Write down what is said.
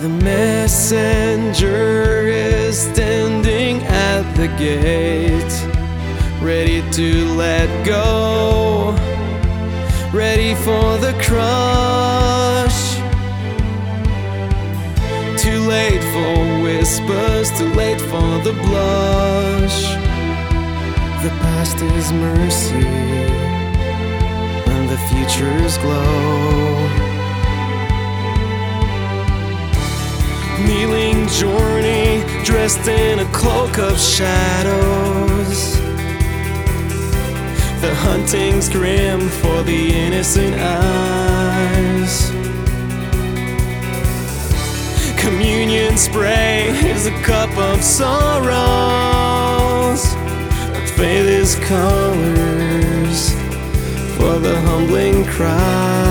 The messenger is standing at the gate, ready to let go, ready for the crush. Too late for whispers, too late for the blush. The past is mercy, and the future's glow. Journey, dressed in a cloak of shadows. The hunting's grim for the innocent eyes. Communion spray is a cup of sorrows. Faith is colors for the humbling cry.